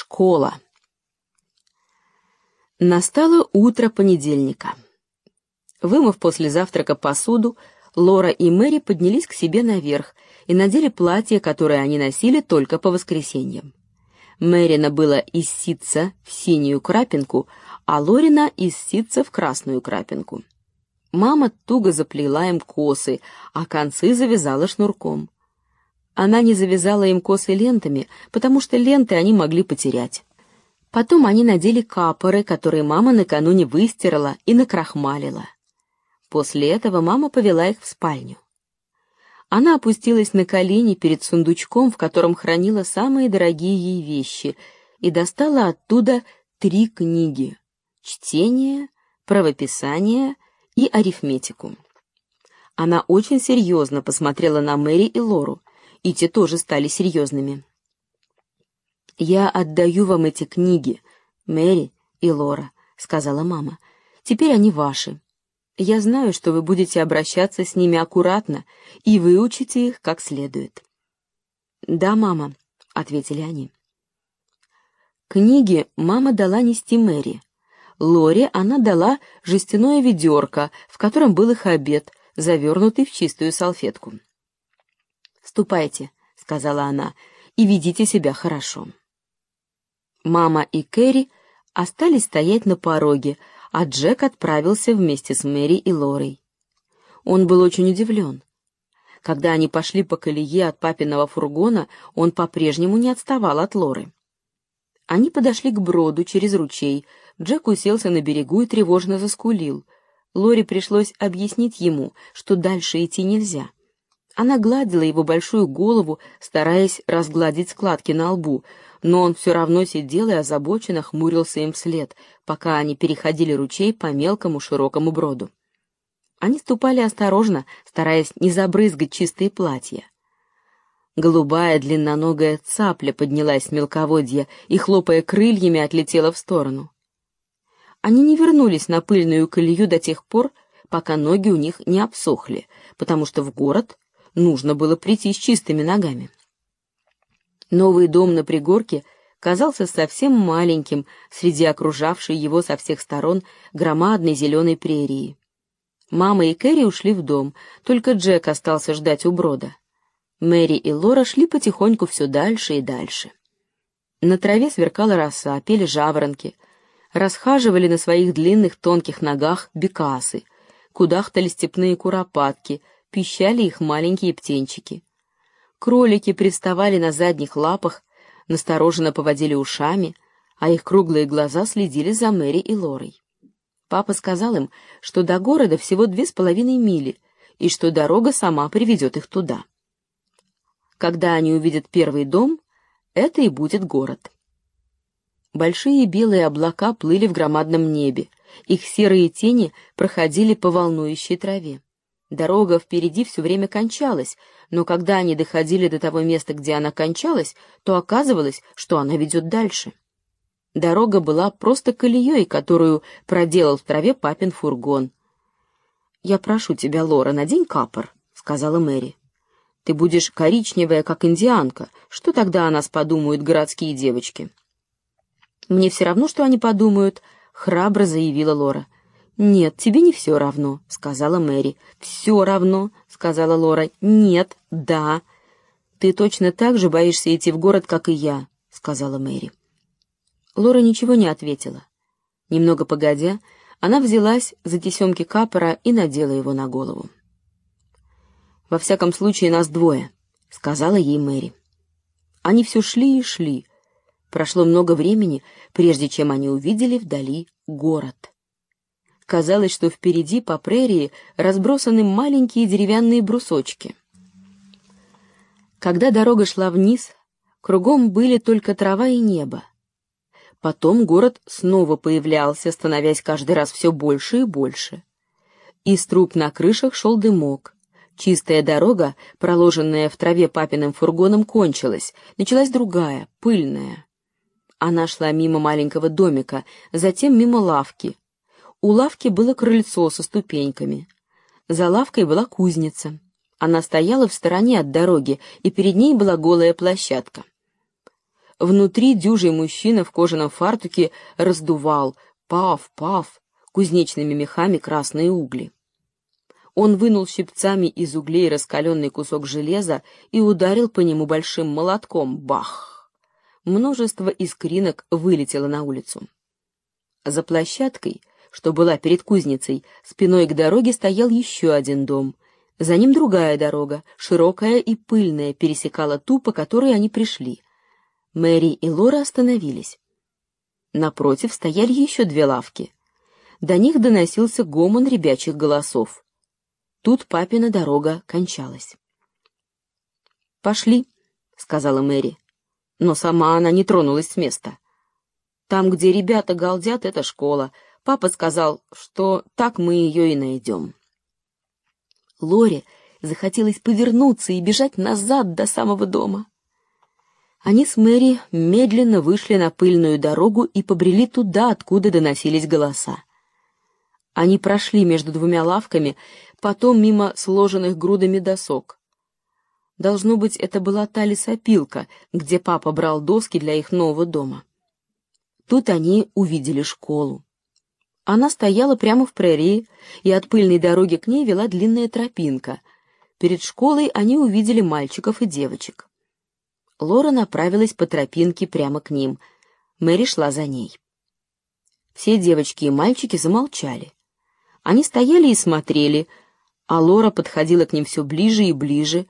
Школа. Настало утро понедельника. Вымыв после завтрака посуду, Лора и Мэри поднялись к себе наверх и надели платье, которое они носили только по воскресеньям. Мэрина было из ситца в синюю крапинку, а Лорина из ситца в красную крапинку. Мама туго заплела им косы, а концы завязала шнурком. Она не завязала им косы лентами, потому что ленты они могли потерять. Потом они надели капоры, которые мама накануне выстирала и накрахмалила. После этого мама повела их в спальню. Она опустилась на колени перед сундучком, в котором хранила самые дорогие ей вещи, и достала оттуда три книги: чтение, правописание и арифметику. Она очень серьезно посмотрела на Мэри и Лору, и те тоже стали серьезными. «Я отдаю вам эти книги, Мэри и Лора», — сказала мама. «Теперь они ваши. Я знаю, что вы будете обращаться с ними аккуратно и выучите их как следует». «Да, мама», — ответили они. Книги мама дала нести Мэри. Лоре она дала жестяное ведерко, в котором был их обед, завернутый в чистую салфетку. «Ступайте», — сказала она, — «и ведите себя хорошо». Мама и Кэрри остались стоять на пороге, а Джек отправился вместе с Мэри и Лорой. Он был очень удивлен. Когда они пошли по колее от папиного фургона, он по-прежнему не отставал от Лоры. Они подошли к броду через ручей. Джек уселся на берегу и тревожно заскулил. Лоре пришлось объяснить ему, что дальше идти нельзя. Она гладила его большую голову, стараясь разгладить складки на лбу, но он все равно сидел и озабоченно хмурился им вслед, пока они переходили ручей по мелкому широкому броду. Они ступали осторожно, стараясь не забрызгать чистые платья. Голубая длинноногая цапля поднялась с мелководья и, хлопая крыльями, отлетела в сторону. Они не вернулись на пыльную колею до тех пор, пока ноги у них не обсохли, потому что в город нужно было прийти с чистыми ногами. Новый дом на пригорке казался совсем маленьким среди окружавшей его со всех сторон громадной зеленой прерии. Мама и Кэрри ушли в дом, только Джек остался ждать у брода. Мэри и Лора шли потихоньку все дальше и дальше. На траве сверкала роса, пели жаворонки, расхаживали на своих длинных тонких ногах бекасы, кудахтали степные куропатки — пищали их маленькие птенчики. Кролики приставали на задних лапах, настороженно поводили ушами, а их круглые глаза следили за Мэри и Лорой. Папа сказал им, что до города всего две с половиной мили, и что дорога сама приведет их туда. Когда они увидят первый дом, это и будет город. Большие белые облака плыли в громадном небе, их серые тени проходили по волнующей траве. Дорога впереди все время кончалась, но когда они доходили до того места, где она кончалась, то оказывалось, что она ведет дальше. Дорога была просто колеей, которую проделал в траве папин фургон. «Я прошу тебя, Лора, надень капор», — сказала Мэри. «Ты будешь коричневая, как индианка. Что тогда о нас подумают городские девочки?» «Мне все равно, что они подумают», — храбро заявила Лора. «Нет, тебе не все равно», — сказала Мэри. «Все равно», — сказала Лора. «Нет, да». «Ты точно так же боишься идти в город, как и я», — сказала Мэри. Лора ничего не ответила. Немного погодя, она взялась за тесемки капора и надела его на голову. «Во всяком случае, нас двое», — сказала ей Мэри. Они все шли и шли. Прошло много времени, прежде чем они увидели вдали город. Казалось, что впереди по прерии разбросаны маленькие деревянные брусочки. Когда дорога шла вниз, кругом были только трава и небо. Потом город снова появлялся, становясь каждый раз все больше и больше. Из труб на крышах шел дымок. Чистая дорога, проложенная в траве папиным фургоном, кончилась. Началась другая, пыльная. Она шла мимо маленького домика, затем мимо лавки, у лавки было крыльцо со ступеньками. За лавкой была кузница. Она стояла в стороне от дороги, и перед ней была голая площадка. Внутри дюжий мужчина в кожаном фартуке раздувал, пав, пав, кузнечными мехами красные угли. Он вынул щипцами из углей раскаленный кусок железа и ударил по нему большим молотком. Бах! Множество искринок вылетело на улицу. За площадкой, что была перед кузницей, спиной к дороге стоял еще один дом. За ним другая дорога, широкая и пыльная, пересекала ту, по которой они пришли. Мэри и Лора остановились. Напротив стояли еще две лавки. До них доносился гомон ребячих голосов. Тут папина дорога кончалась. «Пошли», — сказала Мэри. Но сама она не тронулась с места. Там, где ребята галдят, это школа. Папа сказал, что так мы ее и найдем. Лоре захотелось повернуться и бежать назад до самого дома. Они с Мэри медленно вышли на пыльную дорогу и побрели туда, откуда доносились голоса. Они прошли между двумя лавками, потом мимо сложенных грудами досок. Должно быть, это была та лесопилка, где папа брал доски для их нового дома. Тут они увидели школу. Она стояла прямо в прерии, и от пыльной дороги к ней вела длинная тропинка. Перед школой они увидели мальчиков и девочек. Лора направилась по тропинке прямо к ним. Мэри шла за ней. Все девочки и мальчики замолчали. Они стояли и смотрели, а Лора подходила к ним все ближе и ближе,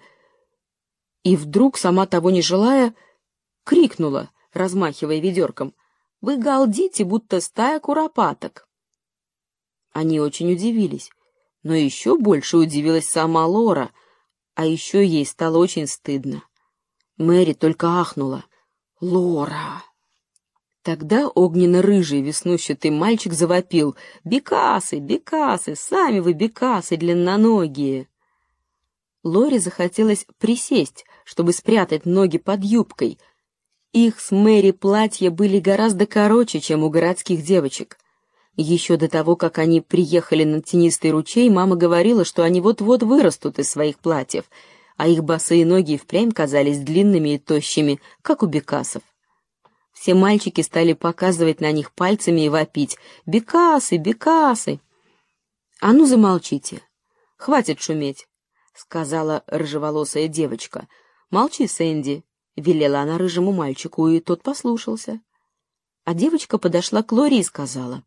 и вдруг, сама того не желая, крикнула, размахивая ведерком — вы галдите, будто стая куропаток. Они очень удивились, но еще больше удивилась сама Лора, а еще ей стало очень стыдно. Мэри только ахнула. «Лора!» Тогда огненно-рыжий веснущатый мальчик завопил. «Бекасы, бекасы, сами вы бекасы длинноногие!» Лоре захотелось присесть, чтобы спрятать ноги под юбкой, их с Мэри платья были гораздо короче, чем у городских девочек. Еще до того, как они приехали на тенистый ручей, мама говорила, что они вот-вот вырастут из своих платьев, а их босые ноги впрямь казались длинными и тощими, как у бекасов. Все мальчики стали показывать на них пальцами и вопить «Бекасы! Бекасы!» «А ну замолчите! Хватит шуметь!» — сказала рыжеволосая девочка. «Молчи, Сэнди, Велела она рыжему мальчику, и тот послушался. А девочка подошла к Лори и сказала,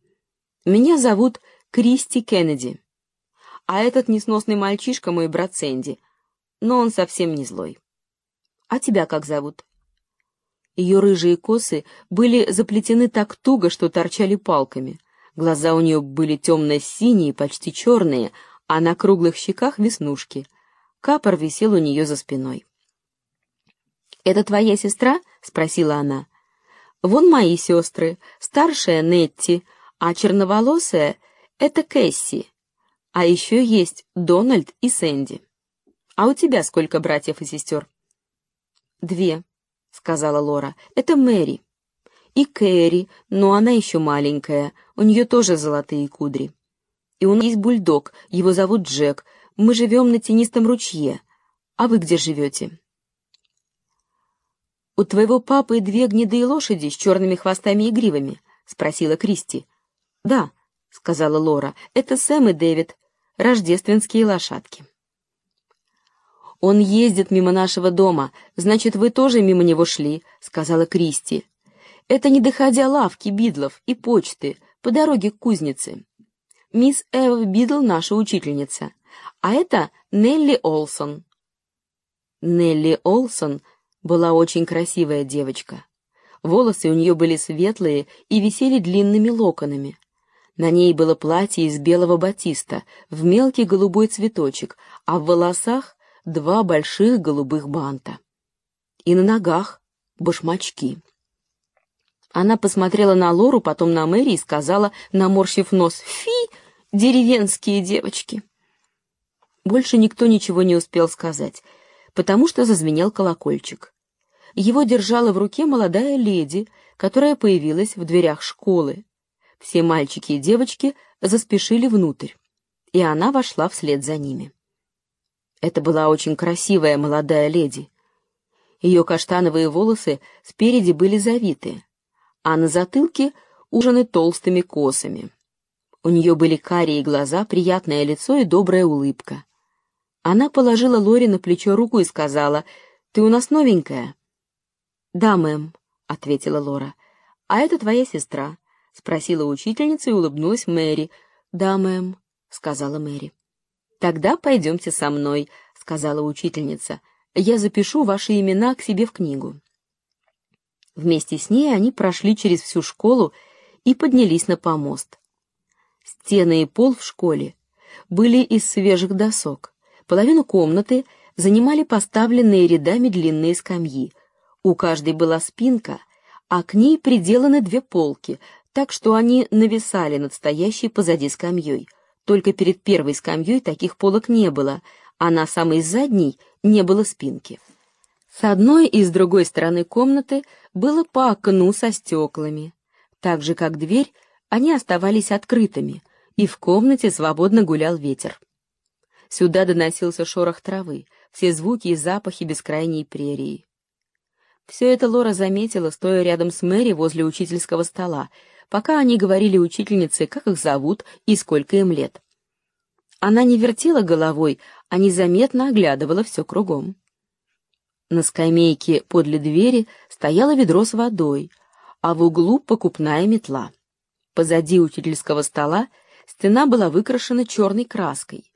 «Меня зовут Кристи Кеннеди, а этот несносный мальчишка мой брат Сэнди, но он совсем не злой. А тебя как зовут?» Ее рыжие косы были заплетены так туго, что торчали палками. Глаза у нее были темно-синие, почти черные, а на круглых щеках веснушки. Капор висел у нее за спиной. «Это твоя сестра?» — спросила она. «Вон мои сестры. Старшая — Нетти, а черноволосая — это Кэсси. А еще есть Дональд и Сэнди. А у тебя сколько братьев и сестер?» «Две», — сказала Лора. «Это Мэри. И Кэрри, но она еще маленькая, у нее тоже золотые кудри. И у нас есть бульдог, его зовут Джек. Мы живем на тенистом ручье. А вы где живете?» «У твоего папы две гнедые лошади с черными хвостами и гривами?» — спросила Кристи. «Да», — сказала Лора, — «это Сэм и Дэвид, рождественские лошадки». «Он ездит мимо нашего дома, значит, вы тоже мимо него шли», — сказала Кристи. «Это не доходя лавки Бидлов и почты, по дороге к кузнице. Мисс Эва Бидл наша учительница, а это Нелли Олсон». Нелли Олсон была очень красивая девочка. Волосы у нее были светлые и висели длинными локонами. На ней было платье из белого батиста в мелкий голубой цветочек, а в волосах два больших голубых банта. И на ногах башмачки. Она посмотрела на Лору, потом на Мэри и сказала, наморщив нос, «Фи, деревенские девочки!» Больше никто ничего не успел сказать — потому что зазвенел колокольчик. Его держала в руке молодая леди, которая появилась в дверях школы. Все мальчики и девочки заспешили внутрь, и она вошла вслед за ними. Это была очень красивая молодая леди. Ее каштановые волосы спереди были завиты, а на затылке ужаны толстыми косами. У нее были карие глаза, приятное лицо и добрая улыбка. Она положила Лори на плечо руку и сказала, «Ты у нас новенькая?» «Да, мэм», — ответила Лора. «А это твоя сестра?» — спросила учительница и улыбнулась Мэри. «Да, мэм», — сказала Мэри. «Тогда пойдемте со мной», — сказала учительница. «Я запишу ваши имена к себе в книгу». Вместе с ней они прошли через всю школу и поднялись на помост. Стены и пол в школе были из свежих досок. Половину комнаты занимали поставленные рядами длинные скамьи. У каждой была спинка, а к ней приделаны две полки, так что они нависали над стоящей позади скамьей. Только перед первой скамьей таких полок не было, а на самой задней не было спинки. С одной и с другой стороны комнаты было по окну со стеклами. Так же, как дверь, они оставались открытыми, и в комнате свободно гулял ветер. Сюда доносился шорох травы, все звуки и запахи бескрайней прерии. Все это Лора заметила, стоя рядом с Мэри возле учительского стола, пока они говорили учительнице, как их зовут и сколько им лет. Она не вертела головой, а незаметно оглядывала все кругом. На скамейке подле двери стояло ведро с водой, а в углу покупная метла. Позади учительского стола стена была выкрашена черной краской,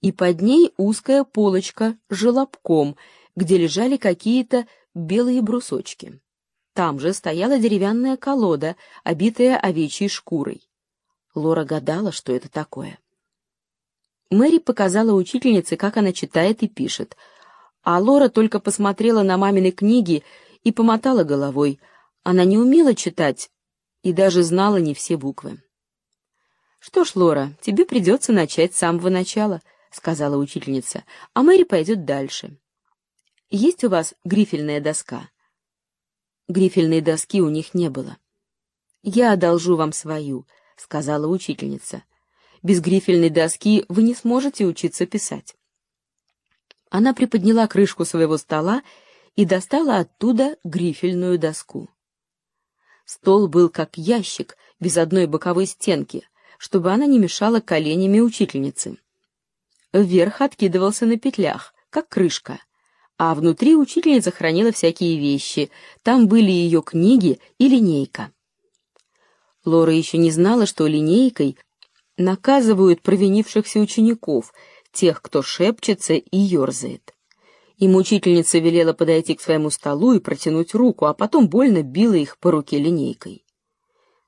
и под ней узкая полочка с желобком, где лежали какие-то белые брусочки. Там же стояла деревянная колода, обитая овечьей шкурой. Лора гадала, что это такое. Мэри показала учительнице, как она читает и пишет, а Лора только посмотрела на мамины книги и помотала головой. Она не умела читать и даже знала не все буквы. «Что ж, Лора, тебе придется начать с самого начала», — сказала учительница, — «а Мэри пойдет дальше». «Есть у вас грифельная доска?» Грифельной доски у них не было. «Я одолжу вам свою», — сказала учительница. «Без грифельной доски вы не сможете учиться писать». Она приподняла крышку своего стола и достала оттуда грифельную доску. Стол был как ящик, без одной боковой стенки, чтобы она не мешала коленями учительницы. Вверх откидывался на петлях, как крышка, а внутри учительница хранила всякие вещи, там были ее книги и линейка. Лора еще не знала, что линейкой наказывают провинившихся учеников, тех, кто шепчется и ерзает. Им учительница велела подойти к своему столу и протянуть руку, а потом больно била их по руке линейкой.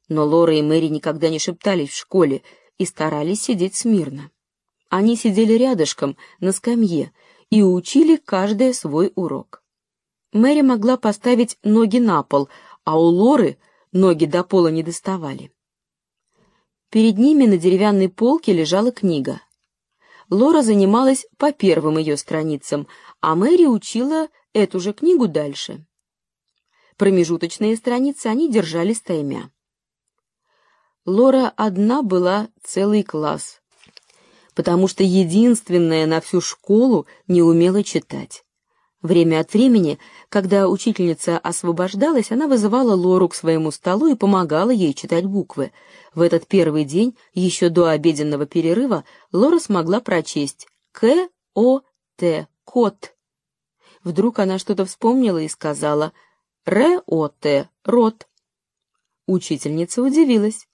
Но Лора и Мэри никогда не шептались в школе и старались сидеть смирно. Они сидели рядышком на скамье и учили каждый свой урок. Мэри могла поставить ноги на пол, а у Лоры ноги до пола не доставали. Перед ними на деревянной полке лежала книга. Лора занималась по первым ее страницам, а Мэри учила эту же книгу дальше. Промежуточные страницы они держали стаймя. Лора одна была целый класс, потому что единственная на всю школу не умела читать. Время от времени, когда учительница освобождалась, она вызывала Лору к своему столу и помогала ей читать буквы. В этот первый день, еще до обеденного перерыва, Лора смогла прочесть К-О-Т, кот. Вдруг она что-то вспомнила и сказала Р-О-Т, рот. Учительница удивилась.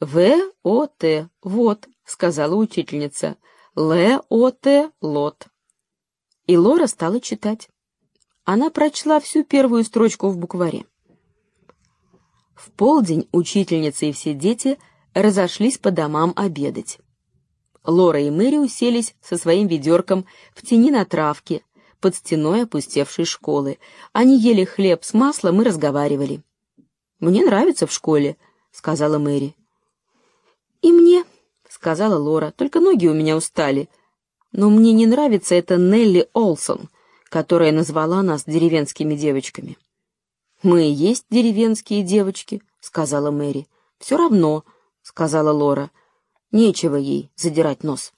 В-О-Т, вот, сказала учительница. Л-О-Т, лот и Лора стала читать. Она прочла всю первую строчку в букваре. В полдень учительница и все дети разошлись по домам обедать. Лора и Мэри уселись со своим ведерком в тени на травке под стеной опустевшей школы. Они ели хлеб с маслом и разговаривали. «Мне нравится в школе», — сказала Мэри. «И мне», — сказала Лора, — «только ноги у меня устали. Но мне не нравится эта Нелли Олсон, которая назвала нас деревенскими девочками. Мы и есть деревенские девочки, сказала Мэри. Все равно, сказала Лора. Нечего ей задирать нос.